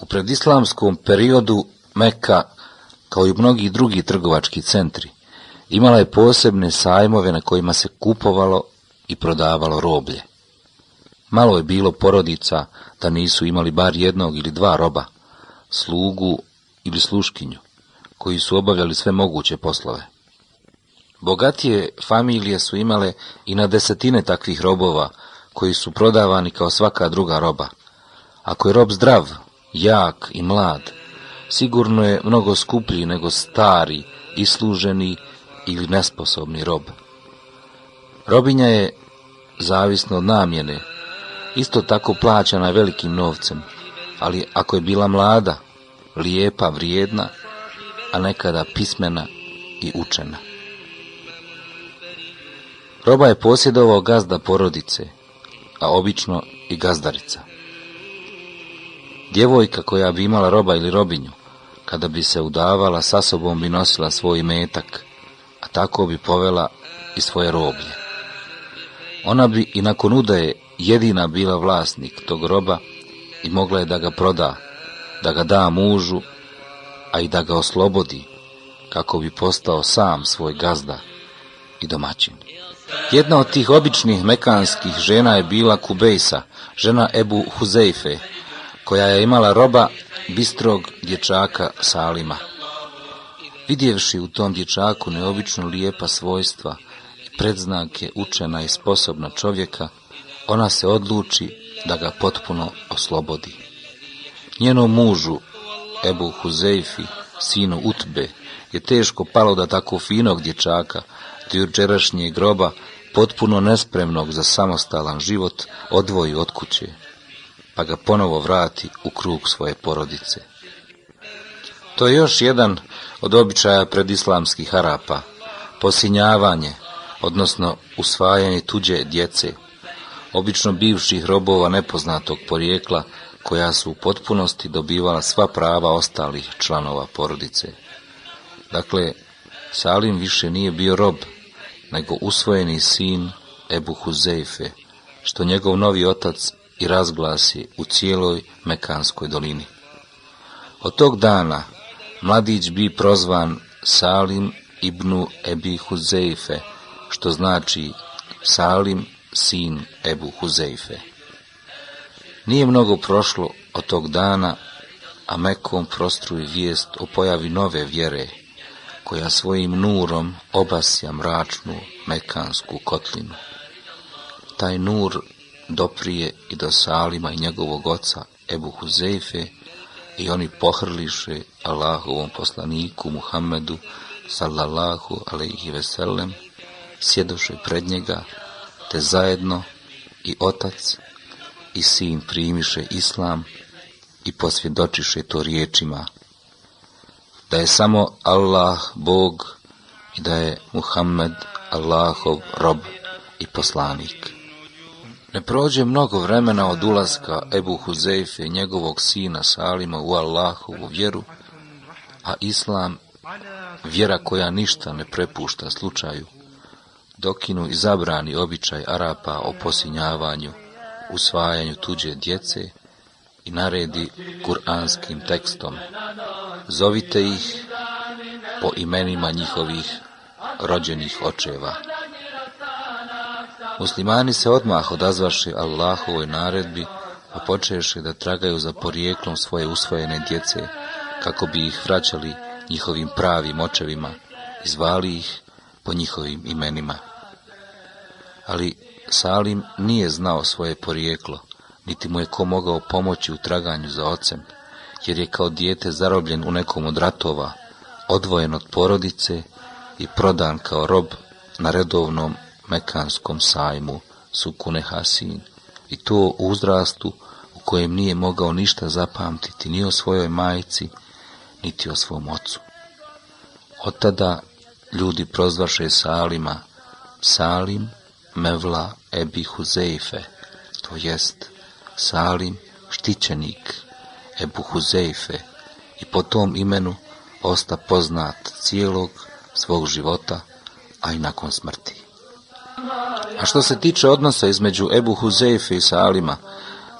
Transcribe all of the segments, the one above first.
U predislamskom periodu Meka, kao i mnogi drugi trgovački centri, imala je posebne sajmove na kojima se kupovalo i prodavalo roblje. Malo je bilo porodica da nisu imali bar jednog ili dva roba, slugu ili sluškinju, koji su obavljali sve moguće poslove. Bogatije familije su imale i na desetine takvih robova, koji su prodavani kao svaka druga roba. Ako je rob zdrav, jak i mlad, sigurno je mnogo skuplji nego stari, isluženi ili nesposobni rob. Robinja je, zavisno od namjene, isto tako plaćana velikim novcem, ali ako je bila mlada, lijepa, vrijedna, a nekada pismena i učena. Roba je posjedovao gazda porodice, a obično i gazdarica. Djevojka koja bi imala roba ili robinju, kada bi se udavala, sa sobom bi nosila svoj metak, a tako bi povela i svoje roblje. Ona bi i nakon udaje jedina bila vlasnik tog roba i mogla je da ga proda, da ga da mužu, a i da ga oslobodi, kako bi postao sam svoj gazda i domaćin. Jedna od tih običnih mekanskih žena je bila Kubejsa, žena Ebu Huzeife, koja je imala roba bistrog dječaka Salima. Vidjevši u tom dječaku neobično lijepa svojstva i predznake učena i sposobna čovjeka, ona se odluči da ga potpuno oslobodi. Njenom mužu, Ebu Huzeifi, sinu Utbe, je teško palo da tako finog dječaka, do jučerašnjeg groba, potpuno nespremnog za samostalan život, odvoji od kuće, pa ga ponovo vrati u krug svoje porodice. To je još jedan od običaja predislamskih harapa, posinjavanje, odnosno usvajanje tuđe djece, obično bivših robova nepoznatog porijekla, koja su u potpunosti dobivala sva prava ostalih članova porodice. Dakle, Salim više nije bio rob, nego usvojeni sin Ebu Huzeife, što njegov novi otac i razglasi u cijeloj Mekanskoj dolini. Od tog dana mladić bi prozvan Salim ibnu Ebi Huzeife, što znači Salim sin Ebu Huzeife. Nije mnogo prošlo od tog dana, a Mekom prostruji vijest o pojavi nove vjere, koja svojim nurom obasja mračnu mekansku kotlinu. Taj nur doprije i do Salima i njegovog oca Ebu Huzeife i oni pohrliše Allahovom poslaniku Muhammedu sallallahu alaihi veselem, sjedoše pred njega, te zajedno i otac i sin primiše islam i posvjedočiše to riječima da je samo Allah Bog i da je Muhammed Allahov rob i poslanik. Ne prođe mnogo vremena od ulaska Ebu Huzeife i njegovog sina Salima u Allahovu vjeru, a Islam, vjera koja ništa ne prepušta slučaju, dokinu i zabrani običaj Arapa o posinjavanju, usvajanju tuđe djece i naredi kuranskim tekstom. Zovite ih po imenima njihovih rođenih očeva. Muslimani se odmah odazvaši Allahovoj naredbi, a počeše da tragaju za porijeklom svoje usvojene djece, kako bi ih vraćali njihovim pravim očevima i zvali ih po njihovim imenima. Ali Salim nije znao svoje porijeklo, niti mu je ko mogao pomoći u traganju za ocem, jer je kao dijete zarobljen u nekom od ratova, odvojen od porodice i prodan kao rob na redovnom mekanskom sajmu Sukune Hasin, i to u uzrastu u kojem nije mogao ništa zapamtiti ni o svojoj majci, niti o svom ocu. Od tada ljudi prozvaše Salima Salim Mevla Ebi Huzeife, to jest Salim štićenik Ebu Huzeife i po tom imenu osta poznat cijelog svog života, a i nakon smrti. A što se tiče odnosa između Ebu Huzeife i Salima,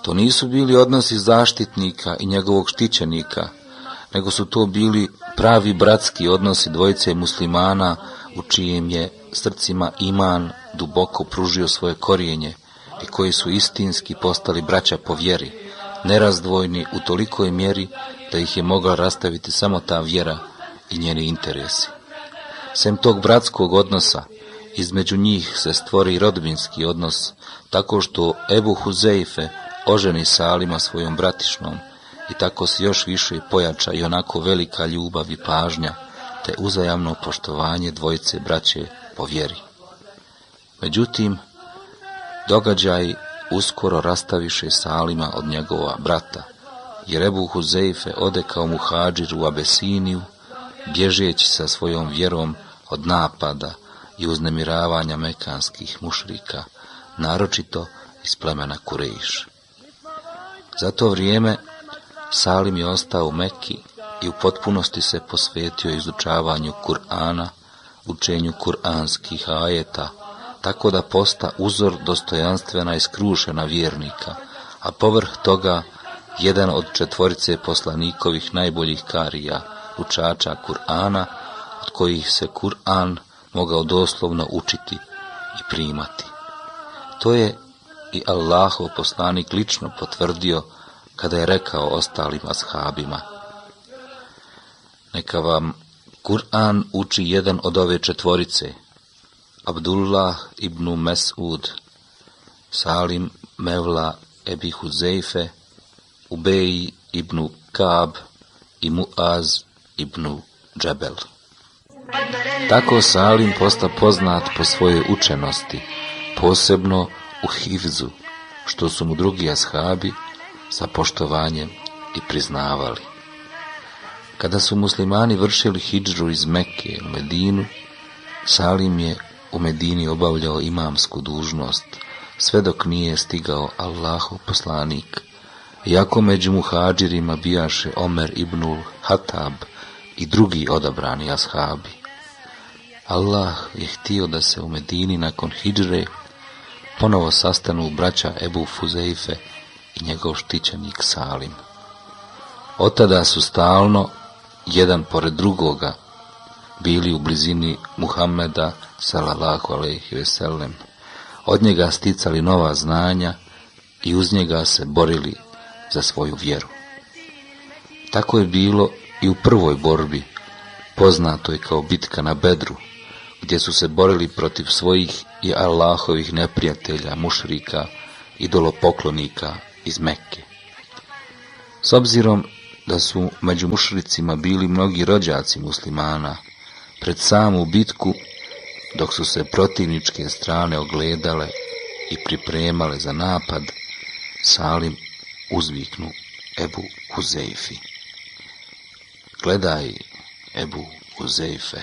To nisu bili odnosi zaštitnika i njegovog štićenika, nego su to bili pravi bratski odnosi dvojice muslimana u čijem je srcima iman duboko pružio svoje korijenje i koji su istinski postali braća po vjeri, nerazdvojni u tolikoj mjeri da ih je mogla rastaviti samo ta vjera i njeni interesi. Sem tog bratskog odnosa, između njih se stvori rodbinski odnos, tako što Ebu Huzeife oženi Salima svojom bratišnom i tako se još više pojača i onako velika ljubav i pažnja, te uzajamno poštovanje dvojice braće po vjeri. Međutim, događaj uskoro rastaviše Salima od njegova brata, jer Ebu Huzeife ode kao muhađir u Abesiniju, bježeći sa svojom vjerom od napada i uznemiravanja mekanskih mušrika, naročito iz plemena Kurejiš. Za to vrijeme Salim je ostao u Meki i u potpunosti se posvetio izučavanju Kur'ana, učenju kur'anskih ajeta, tako da posta uzor dostojanstvena i skrušena vjernika, a povrh toga jedan od četvorice poslanikovih najboljih karija, učača Kur'ana, od kojih se Kur'an mogao doslovno učiti i primati. To je i Allahov poslanik lično potvrdio kada je rekao ostalim ashabima. Neka vam Kur'an uči jedan od ove četvorice, Abdullah ibn Mes'ud, Salim Mevla Ebi Huzeife, Ubej ibn Kab i Muaz ibn Džebel. Tako Salim posta poznat po svojoj učenosti, posebno u Hivzu, što su mu drugi ashabi sa poštovanjem i priznavali. Kada su muslimani vršili hidžru iz Mekke u Medinu, Salim je u Medini obavljao imamsku dužnost, sve dok nije stigao Allahov poslanik. Iako među muhađirima bijaše Omer ibnul Hatab i drugi odabrani ashabi. Allah je htio da se u Medini nakon hidžre ponovo sastanu braća Ebu Fuzeife i njegov štićenik Salim. Od tada su stalno, jedan pored drugoga, bili u blizini Muhammeda, salallahu alaihi veselem, od njega sticali nova znanja i uz njega se borili za svoju vjeru. Tako je bilo i u prvoj borbi, poznatoj kao bitka na Bedru, gdje su se borili protiv svojih i Allahovih neprijatelja, mušrika, idolopoklonika iz Mekke. S obzirom da su među mušricima bili mnogi rođaci muslimana, pred samu bitku, dok su se protivničke strane ogledale i pripremale za napad, Salim uzviknu Ebu Huzeifi. Gledaj, Ebu Huzeife,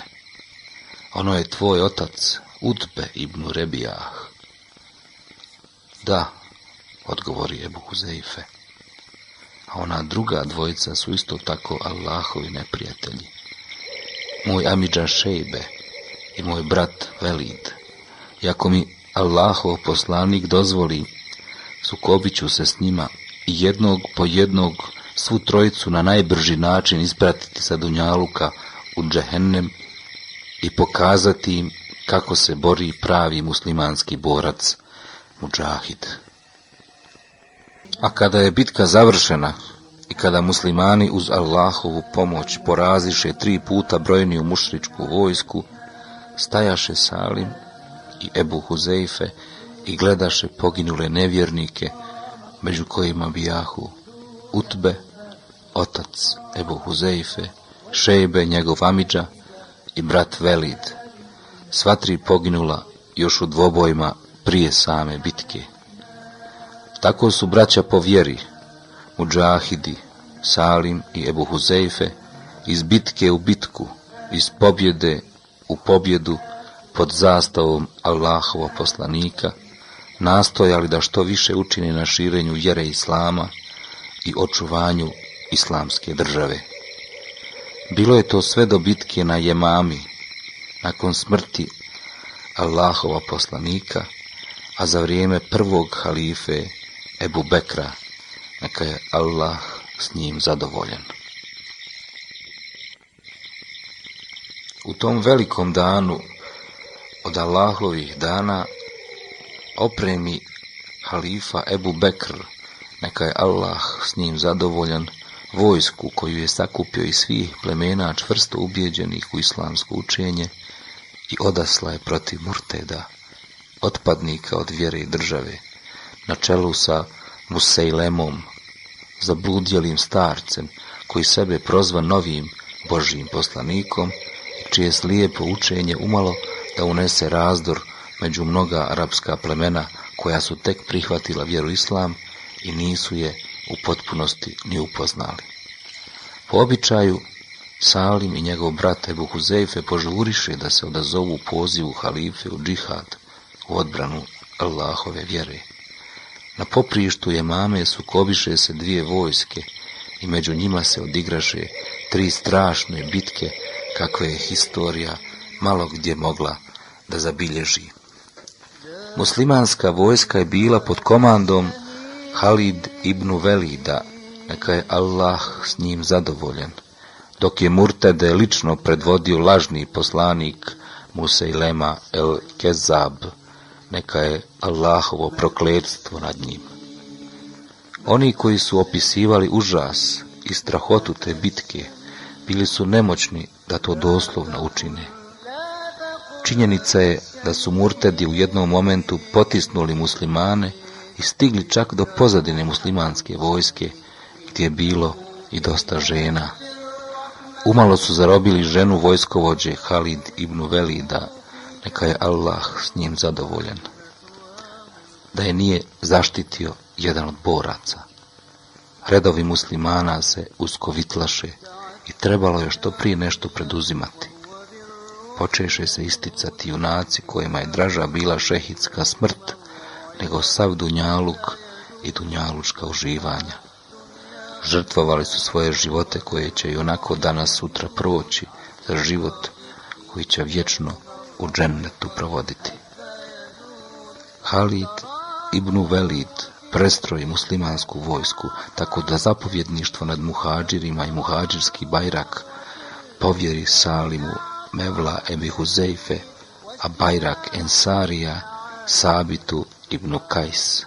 ono je tvoj otac, Utbe ibn Rebijah. Da, odgovori Ebu Huzeife. A ona druga dvojica su isto tako Allahovi neprijatelji. Moj Amidža Šejbe i moj brat Velid. Jako mi Allahov poslanik dozvoli, sukobit ću se s njima jednog po jednog svu trojicu na najbrži način ispratiti sa Dunjaluka u džehennem i pokazati im kako se bori pravi muslimanski borac, muđahid. A kada je bitka završena i kada muslimani uz Allahovu pomoć poraziše tri puta brojniju mušričku vojsku, stajaše Salim i Ebu Huzeife i gledaše poginule nevjernike, među kojima bijahu Utbe, otac Ebu Huzeife, Šejbe, njegov Amidža i brat Velid. Sva tri poginula još u dvobojima prije same bitke. Tako su braća po vjeri, Mudžahidi, Salim i Ebu Huzeife, iz bitke u bitku, iz pobjede u pobjedu, pod zastavom Allahova poslanika, nastojali da što više učini na širenju vjere Islama i očuvanju islamske države. Bilo je to sve do bitke na Jemami, nakon smrti Allahova poslanika, a za vrijeme prvog halife Ebu Bekra neka je Allah s njim zadovoljan. U tom velikom danu od Allahovih dana opremi halifa Ebu Bekr, neka je Allah s njim zadovoljan, vojsku koju je sakupio iz svih plemena čvrsto ubijeđenih u islamsko učenje i odasla je protiv murteda, otpadnika od vjere i države, na čelu sa Musejlemom, zabludjelim starcem, koji sebe prozva novim Božijim poslanikom i čije slijepo učenje umalo da unese razdor među mnoga arapska plemena koja su tek prihvatila vjeru islam i nisu je u potpunosti ni upoznali. Po običaju, Salim i njegov brat Ebu Huzeife požuriše da se odazovu pozivu halife u džihad, u odbranu Allahove vjere. Na poprištu je mame sukobiše se dvije vojske i među njima se odigraše tri strašne bitke kakve je historija malo gdje mogla da zabilježi. Muslimanska vojska je bila pod komandom Halid ibn Velida, neka je Allah s njim zadovoljan, dok je Murtede lično predvodio lažni poslanik Musejlema el Kezab, neka je Allahovo prokletstvo nad njim. Oni koji su opisivali užas i strahotu te bitke, bili su nemoćni da to doslovno učine. Činjenica je da su murtedi u jednom momentu potisnuli muslimane i stigli čak do pozadine muslimanske vojske, gdje je bilo i dosta žena. Umalo su zarobili ženu vojskovođe Halid ibn Velida, neka je Allah s njim zadovoljan. Da je nije zaštitio jedan od boraca. Redovi muslimana se uskovitlaše i trebalo je što prije nešto preduzimati počeše se isticati junaci kojima je draža bila šehidska smrt, nego sav dunjaluk i dunjalučka uživanja. Žrtvovali su svoje živote koje će i onako danas sutra proći za život koji će vječno u džennetu provoditi. Halid ibn Velid prestroji muslimansku vojsku, tako da zapovjedništvo nad muhađirima i muhađirski bajrak povjeri Salimu Mevla Ebi Huzeife, a Bajrak Ensarija, Sabitu ibn Kajs.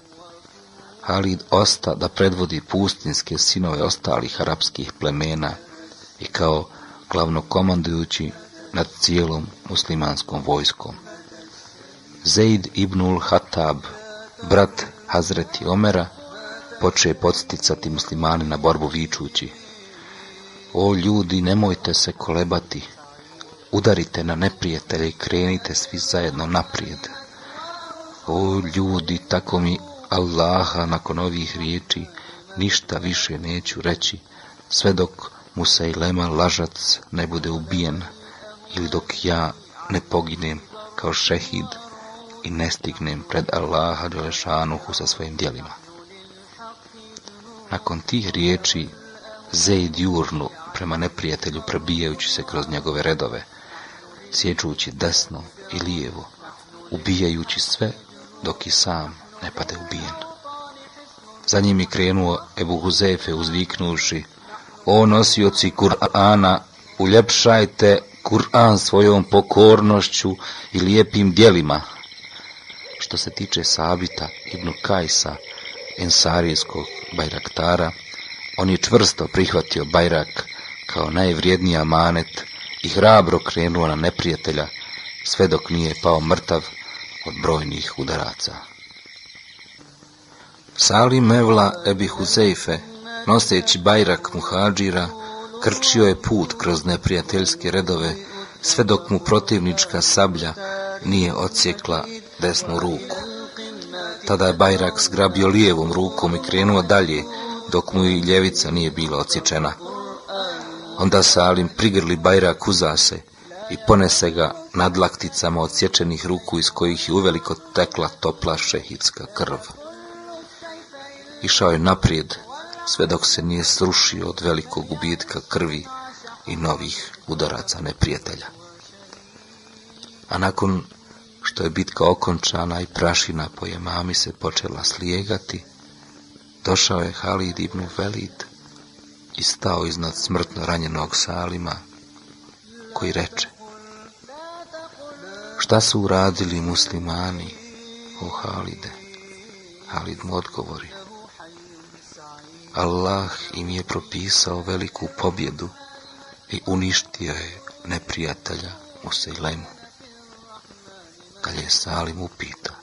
Halid osta da predvodi pustinske sinove ostalih arapskih plemena i kao glavnokomandujući nad cijelom muslimanskom vojskom. Zaid ibnul Hatab, brat Hazreti Omera, poče podsticati muslimane na borbu vičući. O ljudi, nemojte se kolebati, Udarite na neprijatelje i krenite svi zajedno naprijed. O ljudi, tako mi Allaha nakon ovih riječi ništa više neću reći, sve dok Musajlema lažac ne bude ubijen ili dok ja ne poginem kao šehid i ne stignem pred Allaha Đelešanuhu sa svojim djelima. Nakon tih riječi Zeid jurnu prema neprijatelju prebijajući se kroz njegove redove, sječući desno i lijevo, ubijajući sve dok i sam ne pade ubijen. Za njim je krenuo Ebu Huzefe uzviknuši, o nosioci Kur'ana, uljepšajte Kur'an svojom pokornošću i lijepim djelima. Što se tiče Sabita ibn Kajsa, ensarijskog bajraktara, on je čvrsto prihvatio bajrak kao najvrijedniji amanet i hrabro krenuo na neprijatelja, sve dok nije pao mrtav od brojnih udaraca. Salim Mevla Ebi Huzeife, noseći bajrak muhađira, krčio je put kroz neprijateljske redove, sve dok mu protivnička sablja nije odsjekla desnu ruku. Tada je bajrak zgrabio lijevom rukom i krenuo dalje, dok mu i ljevica nije bila odsječena. Onda Salim prigrli bajrak uzase i ponese ga nad lakticama od sječenih ruku iz kojih je uveliko tekla topla šehidska krv. Išao je naprijed, sve dok se nije srušio od velikog gubitka krvi i novih udaraca neprijatelja. A nakon što je bitka okončana i prašina po jemami se počela slijegati, Došao je Halid ibn Velid i stao iznad smrtno ranjenog Salima, koji reče Šta su uradili muslimani, o Halide? Halid mu odgovori Allah im je propisao veliku pobjedu i uništio je neprijatelja u Sejlemu. Kad je Salim upita,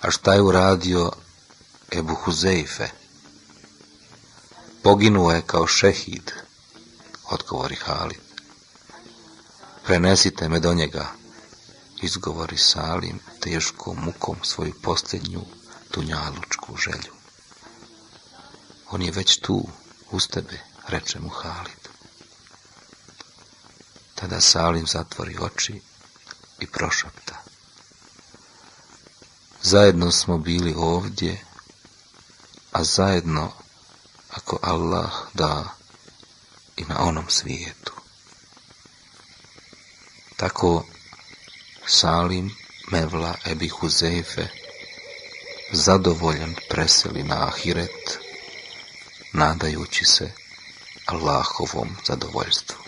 a šta je uradio Ebu Huzeife? Poginuo je kao šehid, odgovori Halid. Prenesite me do njega, izgovori Salim teškom mukom svoju posljednju tunjalučku želju. On je već tu, uz tebe, reče mu Halid. Tada Salim zatvori oči i prošapta. Zajedno smo bili ovdje, a zajedno, ako Allah da, i na onom svijetu. Tako Salim Mevla Ebi Huzeife zadovoljan preseli na Ahiret, nadajući se Allahovom zadovoljstvu.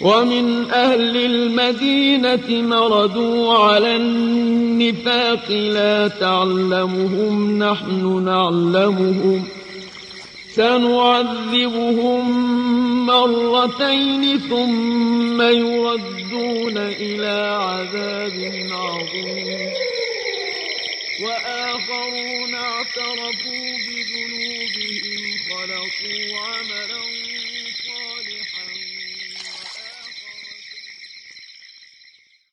ومن أهل المدينة مردوا على النفاق لا تعلمهم نحن نعلمهم سنعذبهم مرتين ثم يردون إلى عذاب عظيم وآخرون اعترفوا بذنوبهم خلقوا عملا